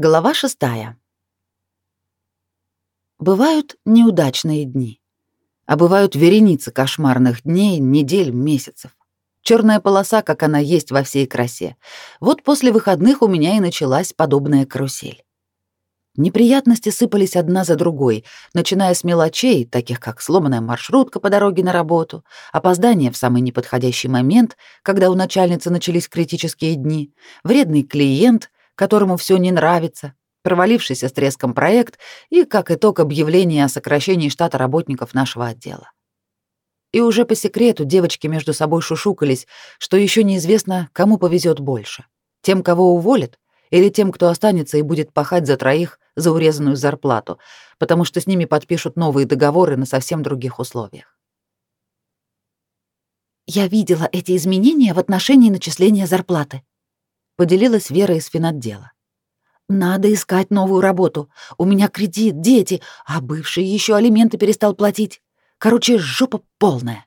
Глава шестая. Бывают неудачные дни, а бывают вереницы кошмарных дней, недель, месяцев. Черная полоса, как она есть во всей красе. Вот после выходных у меня и началась подобная карусель. Неприятности сыпались одна за другой, начиная с мелочей, таких как сломанная маршрутка по дороге на работу, опоздание в самый неподходящий момент, когда у начальницы начались критические дни, вредный клиент — которому все не нравится, провалившийся с треском проект и, как итог, объявление о сокращении штата работников нашего отдела. И уже по секрету девочки между собой шушукались, что еще неизвестно, кому повезет больше. Тем, кого уволят, или тем, кто останется и будет пахать за троих за урезанную зарплату, потому что с ними подпишут новые договоры на совсем других условиях. Я видела эти изменения в отношении начисления зарплаты, поделилась Вера из финотдела. Надо искать новую работу. У меня кредит, дети, а бывший еще алименты перестал платить. Короче, жопа полная.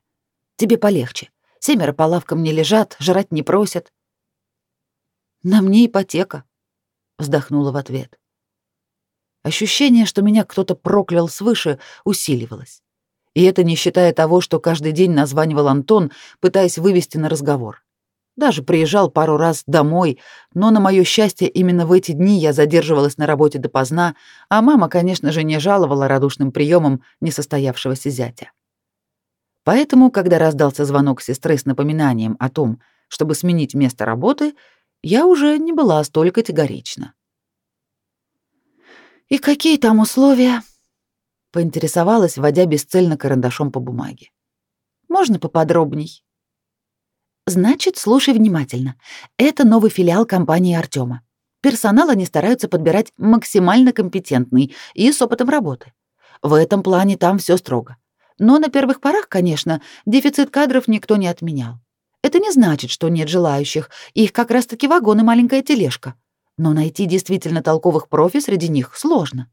Тебе полегче. Семеро по лавкам не лежат, жрать не просят. На мне ипотека, вздохнула в ответ. Ощущение, что меня кто-то проклял свыше, усиливалось. И это не считая того, что каждый день названивал Антон, пытаясь вывести на разговор. Даже приезжал пару раз домой, но, на мое счастье, именно в эти дни я задерживалась на работе допоздна, а мама, конечно же, не жаловала радушным приемом несостоявшегося зятя. Поэтому, когда раздался звонок сестры с напоминанием о том, чтобы сменить место работы, я уже не была столь категорична. «И какие там условия?» — поинтересовалась, водя бесцельно карандашом по бумаге. «Можно поподробней?» Значит, слушай внимательно. Это новый филиал компании Артема. Персонал они стараются подбирать максимально компетентный и с опытом работы. В этом плане там все строго. Но на первых порах, конечно, дефицит кадров никто не отменял. Это не значит, что нет желающих, их как раз-таки вагон и маленькая тележка. Но найти действительно толковых профи среди них сложно.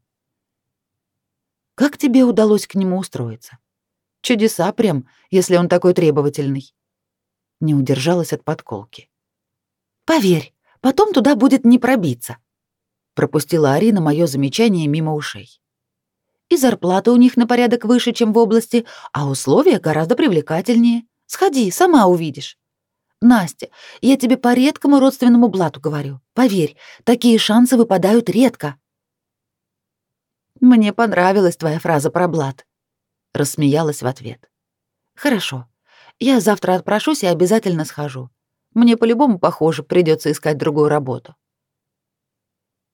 Как тебе удалось к нему устроиться? Чудеса прям, если он такой требовательный не удержалась от подколки. Поверь, потом туда будет не пробиться. Пропустила Арина мое замечание мимо ушей. И зарплата у них на порядок выше, чем в области, а условия гораздо привлекательнее. Сходи, сама увидишь. Настя, я тебе по редкому родственному блату говорю. Поверь, такие шансы выпадают редко. Мне понравилась твоя фраза про блат. Рассмеялась в ответ. Хорошо. Я завтра отпрошусь и обязательно схожу. Мне по-любому, похоже, придется искать другую работу.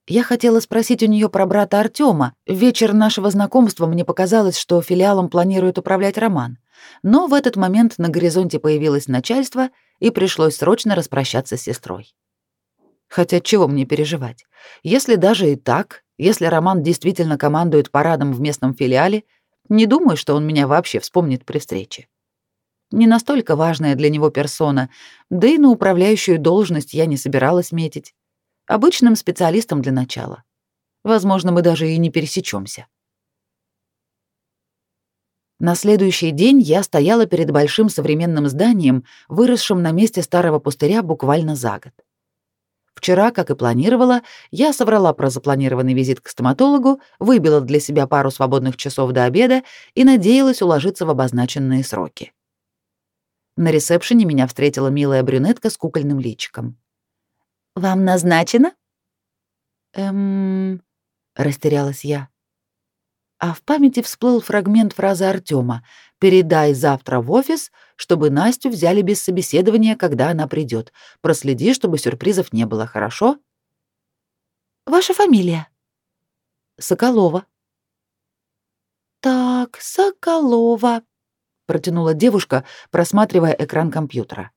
Я хотела спросить у нее про брата Артема. Вечер нашего знакомства мне показалось, что филиалом планирует управлять Роман. Но в этот момент на горизонте появилось начальство, и пришлось срочно распрощаться с сестрой. Хотя чего мне переживать? Если даже и так, если Роман действительно командует парадом в местном филиале, не думаю, что он меня вообще вспомнит при встрече не настолько важная для него персона, да и на управляющую должность я не собиралась метить. Обычным специалистом для начала. Возможно, мы даже и не пересечемся. На следующий день я стояла перед большим современным зданием, выросшим на месте старого пустыря буквально за год. Вчера, как и планировала, я соврала про запланированный визит к стоматологу, выбила для себя пару свободных часов до обеда и надеялась уложиться в обозначенные сроки. На ресепшене меня встретила милая брюнетка с кукольным личиком. «Вам назначено?» «Эм...» — растерялась я. А в памяти всплыл фрагмент фразы Артема «Передай завтра в офис, чтобы Настю взяли без собеседования, когда она придет. Проследи, чтобы сюрпризов не было, хорошо?» «Ваша фамилия?» «Соколова». «Так, Соколова», протянула девушка, просматривая экран компьютера.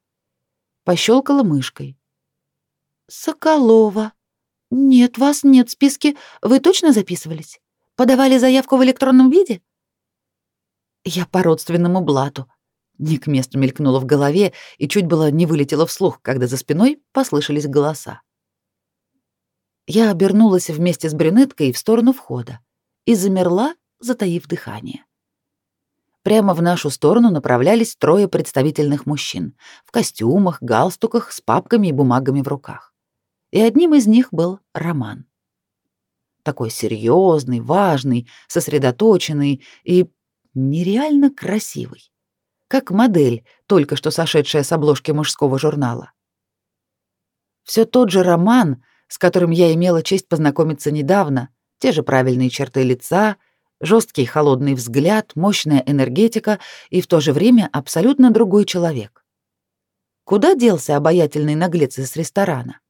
Пощелкала мышкой. Соколова. Нет, вас нет в списке. Вы точно записывались? Подавали заявку в электронном виде? Я по родственному блату. Не к месту мелькнуло в голове и чуть было не вылетело вслух, когда за спиной послышались голоса. Я обернулась вместе с брюнеткой в сторону входа и замерла, затаив дыхание. Прямо в нашу сторону направлялись трое представительных мужчин в костюмах, галстуках, с папками и бумагами в руках. И одним из них был Роман. такой серьезный, важный, сосредоточенный и нереально красивый. Как модель, только что сошедшая с обложки мужского журнала. Все тот же роман, с которым я имела честь познакомиться недавно, те же правильные черты лица, жесткий холодный взгляд, мощная энергетика и в то же время абсолютно другой человек. Куда делся обаятельный наглец из ресторана?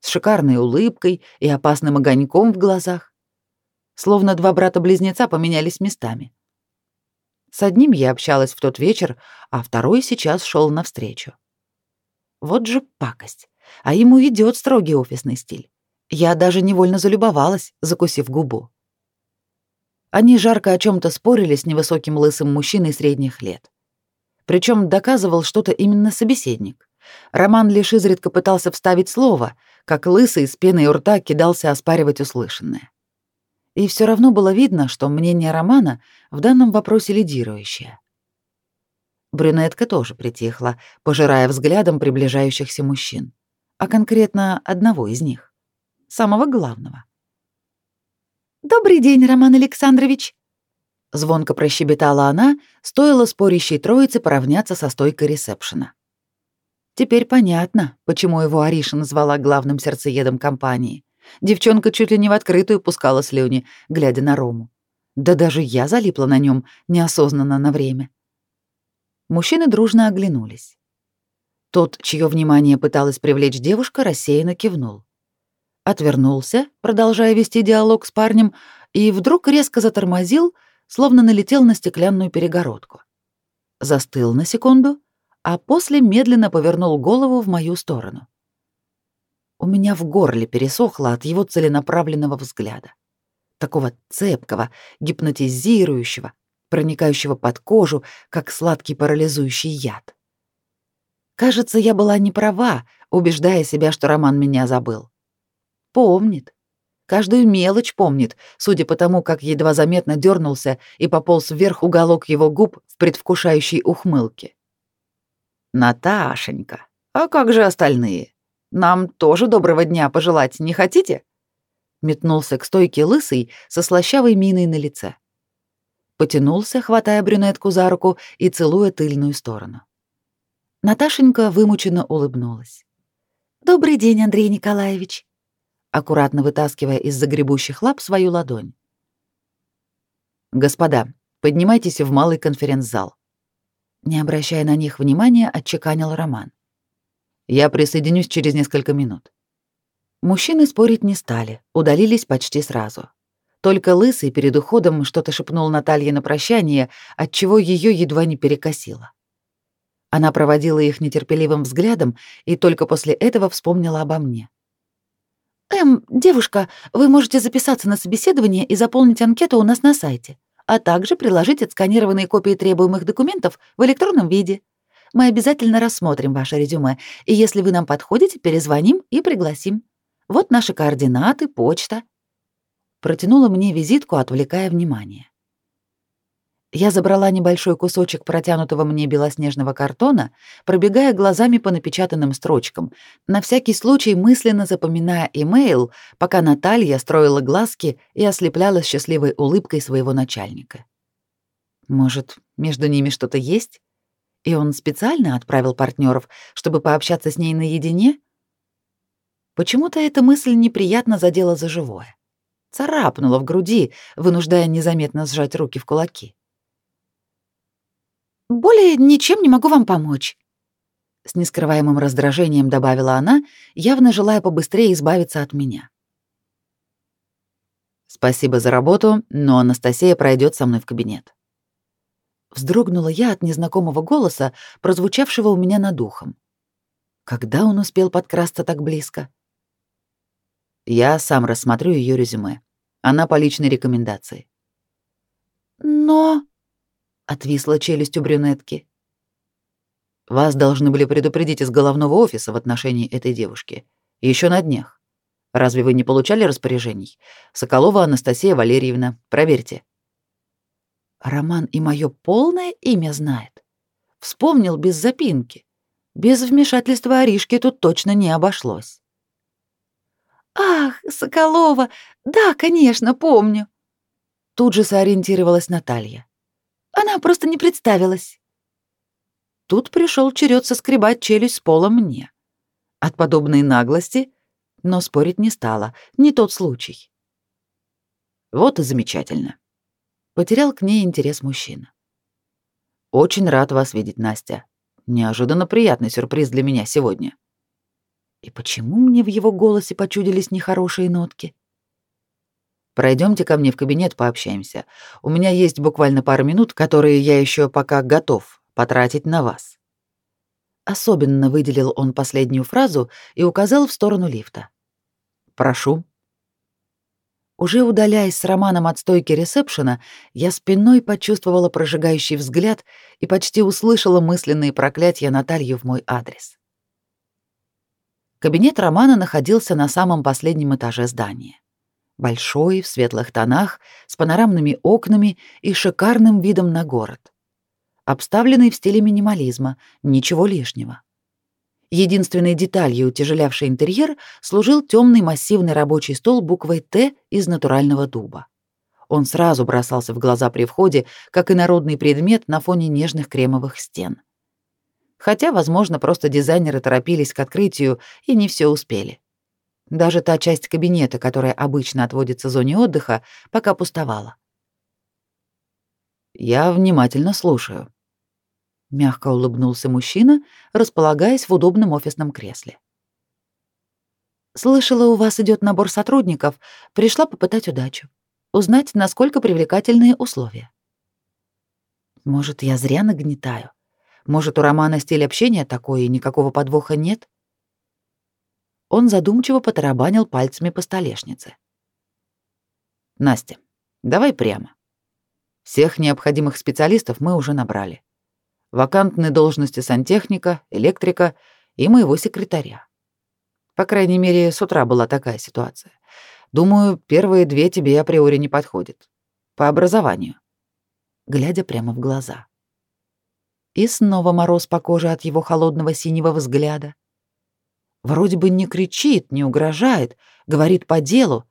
С шикарной улыбкой и опасным огоньком в глазах. Словно два брата-близнеца поменялись местами. С одним я общалась в тот вечер, а второй сейчас шел навстречу. Вот же пакость. А ему идет строгий офисный стиль. Я даже невольно залюбовалась, закусив губу. Они жарко о чем то спорили с невысоким лысым мужчиной средних лет. Причем доказывал что-то именно собеседник. Роман лишь изредка пытался вставить слово, как лысый с пеной у рта кидался оспаривать услышанное. И все равно было видно, что мнение Романа в данном вопросе лидирующее. Брюнетка тоже притихла, пожирая взглядом приближающихся мужчин, а конкретно одного из них, самого главного. «Добрый день, Роман Александрович!» Звонко прощебетала она, стоило спорящей троице поравняться со стойкой ресепшена. Теперь понятно, почему его Ариша назвала главным сердцеедом компании. Девчонка чуть ли не в открытую пускала слюни, глядя на Рому. Да даже я залипла на нем неосознанно на время. Мужчины дружно оглянулись. Тот, чье внимание пыталась привлечь девушка, рассеянно кивнул отвернулся, продолжая вести диалог с парнем, и вдруг резко затормозил, словно налетел на стеклянную перегородку. Застыл на секунду, а после медленно повернул голову в мою сторону. У меня в горле пересохло от его целенаправленного взгляда. Такого цепкого, гипнотизирующего, проникающего под кожу, как сладкий парализующий яд. Кажется, я была не права, убеждая себя, что Роман меня забыл. Помнит. Каждую мелочь помнит, судя по тому, как едва заметно дернулся и пополз вверх уголок его губ в предвкушающей ухмылке. «Наташенька, а как же остальные? Нам тоже доброго дня пожелать не хотите?» Метнулся к стойке лысый со слащавой миной на лице. Потянулся, хватая брюнетку за руку и целуя тыльную сторону. Наташенька вымученно улыбнулась. «Добрый день, Андрей Николаевич аккуратно вытаскивая из загребущих лап свою ладонь. «Господа, поднимайтесь в малый конференц-зал». Не обращая на них внимания, отчеканил Роман. «Я присоединюсь через несколько минут». Мужчины спорить не стали, удалились почти сразу. Только Лысый перед уходом что-то шепнул Наталье на прощание, отчего ее едва не перекосило. Она проводила их нетерпеливым взглядом и только после этого вспомнила обо мне. «Эм, девушка, вы можете записаться на собеседование и заполнить анкету у нас на сайте, а также приложить отсканированные копии требуемых документов в электронном виде. Мы обязательно рассмотрим ваше резюме, и если вы нам подходите, перезвоним и пригласим. Вот наши координаты, почта». Протянула мне визитку, отвлекая внимание. Я забрала небольшой кусочек протянутого мне белоснежного картона, пробегая глазами по напечатанным строчкам, на всякий случай мысленно запоминая имейл, пока Наталья строила глазки и ослепляла счастливой улыбкой своего начальника. Может, между ними что-то есть? И он специально отправил партнеров, чтобы пообщаться с ней наедине? Почему-то эта мысль неприятно задела за живое. Царапнула в груди, вынуждая незаметно сжать руки в кулаки. «Более ничем не могу вам помочь», — с нескрываемым раздражением добавила она, явно желая побыстрее избавиться от меня. «Спасибо за работу, но Анастасия пройдет со мной в кабинет». Вздрогнула я от незнакомого голоса, прозвучавшего у меня над ухом. Когда он успел подкрасться так близко? Я сам рассмотрю ее резюме. Она по личной рекомендации. «Но...» Отвисла челюсть у брюнетки. Вас должны были предупредить из головного офиса в отношении этой девушки. Еще на днях. Разве вы не получали распоряжений? Соколова Анастасия Валерьевна, проверьте. Роман и мое полное имя знает. Вспомнил без запинки. Без вмешательства Аришки тут точно не обошлось. «Ах, Соколова. Да, конечно, помню. Тут же сориентировалась Наталья. Она просто не представилась. Тут пришел черед соскребать челюсть с пола мне. От подобной наглости, но спорить не стала, не тот случай. Вот и замечательно. Потерял к ней интерес мужчина. Очень рад вас видеть, Настя. Неожиданно приятный сюрприз для меня сегодня. И почему мне в его голосе почудились нехорошие нотки? Пройдемте ко мне в кабинет, пообщаемся. У меня есть буквально пару минут, которые я еще пока готов потратить на вас. Особенно выделил он последнюю фразу и указал в сторону лифта. Прошу. Уже удаляясь с Романом от стойки ресепшена, я спиной почувствовала прожигающий взгляд и почти услышала мысленные проклятия Натальи в мой адрес. Кабинет Романа находился на самом последнем этаже здания. Большой, в светлых тонах, с панорамными окнами и шикарным видом на город. Обставленный в стиле минимализма, ничего лишнего. Единственной деталью, утяжелявшей интерьер, служил темный массивный рабочий стол буквой «Т» из натурального дуба. Он сразу бросался в глаза при входе, как и народный предмет на фоне нежных кремовых стен хотя, возможно, просто дизайнеры торопились к открытию и не все успели. Даже та часть кабинета, которая обычно отводится зоне отдыха, пока пустовала. «Я внимательно слушаю», — мягко улыбнулся мужчина, располагаясь в удобном офисном кресле. «Слышала, у вас идет набор сотрудников, пришла попытать удачу, узнать, насколько привлекательные условия». «Может, я зря нагнетаю?» Может, у Романа стиль общения такой, и никакого подвоха нет? Он задумчиво потарабанил пальцами по столешнице. Настя, давай прямо. Всех необходимых специалистов мы уже набрали. Вакантные должности сантехника, электрика и моего секретаря. По крайней мере, с утра была такая ситуация. Думаю, первые две тебе априори не подходят. По образованию. Глядя прямо в глаза. И снова мороз по коже от его холодного синего взгляда. Вроде бы не кричит, не угрожает, говорит по делу.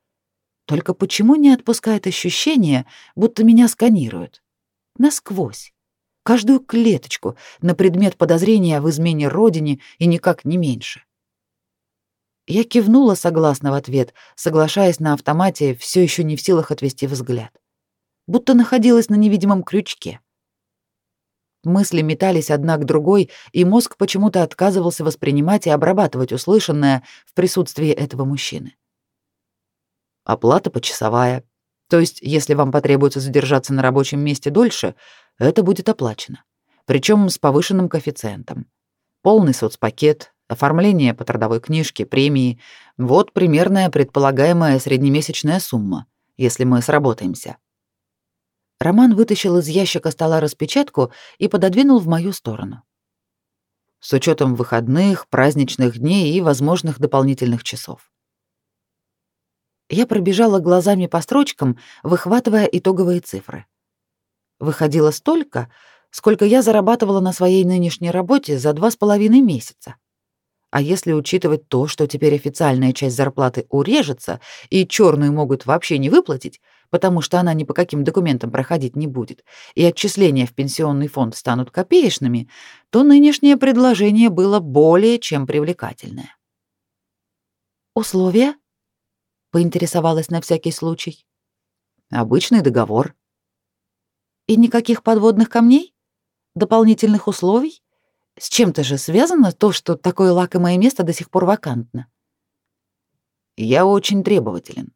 Только почему не отпускает ощущение, будто меня сканируют? Насквозь. Каждую клеточку на предмет подозрения в измене родине и никак не меньше. Я кивнула согласно в ответ, соглашаясь на автомате, все еще не в силах отвести взгляд. Будто находилась на невидимом крючке. Мысли метались одна к другой, и мозг почему-то отказывался воспринимать и обрабатывать услышанное в присутствии этого мужчины. Оплата почасовая. То есть, если вам потребуется задержаться на рабочем месте дольше, это будет оплачено. Причем с повышенным коэффициентом. Полный соцпакет, оформление по трудовой книжке, премии. Вот примерная предполагаемая среднемесячная сумма, если мы сработаемся. Роман вытащил из ящика стола распечатку и пододвинул в мою сторону. С учетом выходных, праздничных дней и возможных дополнительных часов. Я пробежала глазами по строчкам, выхватывая итоговые цифры. Выходило столько, сколько я зарабатывала на своей нынешней работе за два с половиной месяца. А если учитывать то, что теперь официальная часть зарплаты урежется и черную могут вообще не выплатить, потому что она ни по каким документам проходить не будет, и отчисления в пенсионный фонд станут копеечными, то нынешнее предложение было более чем привлекательное. «Условия?» — поинтересовалась на всякий случай. «Обычный договор». «И никаких подводных камней? Дополнительных условий? С чем-то же связано то, что такое лакомое место до сих пор вакантно?» «Я очень требователен.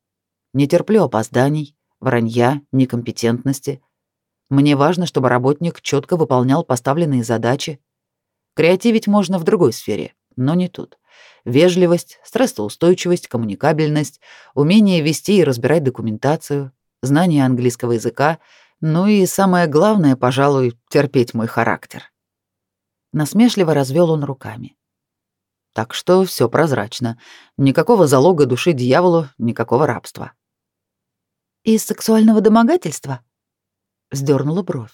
Не терплю опозданий, вранья, некомпетентности. Мне важно, чтобы работник четко выполнял поставленные задачи. Креативить можно в другой сфере, но не тут. Вежливость, стрессоустойчивость, коммуникабельность, умение вести и разбирать документацию, знание английского языка, ну и самое главное, пожалуй, терпеть мой характер. Насмешливо развел он руками. Так что все прозрачно. Никакого залога души дьяволу, никакого рабства. Из сексуального домогательства? Сдернула бровь.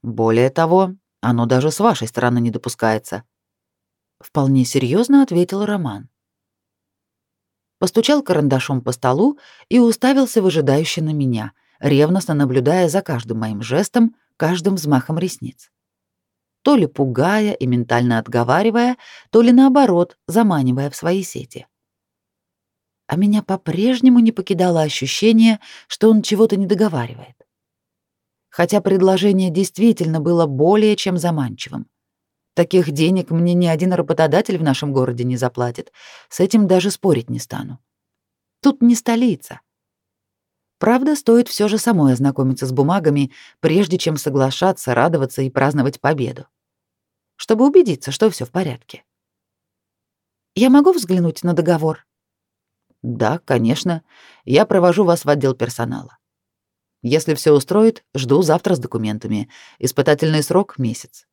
Более того, оно даже с вашей стороны не допускается. Вполне серьезно ответил Роман. постучал карандашом по столу и уставился выжидающе на меня, ревностно наблюдая за каждым моим жестом, каждым взмахом ресниц. То ли пугая и ментально отговаривая, то ли наоборот, заманивая в свои сети. А меня по-прежнему не покидало ощущение, что он чего-то не договаривает. Хотя предложение действительно было более чем заманчивым. Таких денег мне ни один работодатель в нашем городе не заплатит. С этим даже спорить не стану. Тут не столица. Правда, стоит все же самой ознакомиться с бумагами, прежде чем соглашаться, радоваться и праздновать победу. Чтобы убедиться, что все в порядке. Я могу взглянуть на договор? Да, конечно. Я провожу вас в отдел персонала. Если все устроит, жду завтра с документами. Испытательный срок — месяц.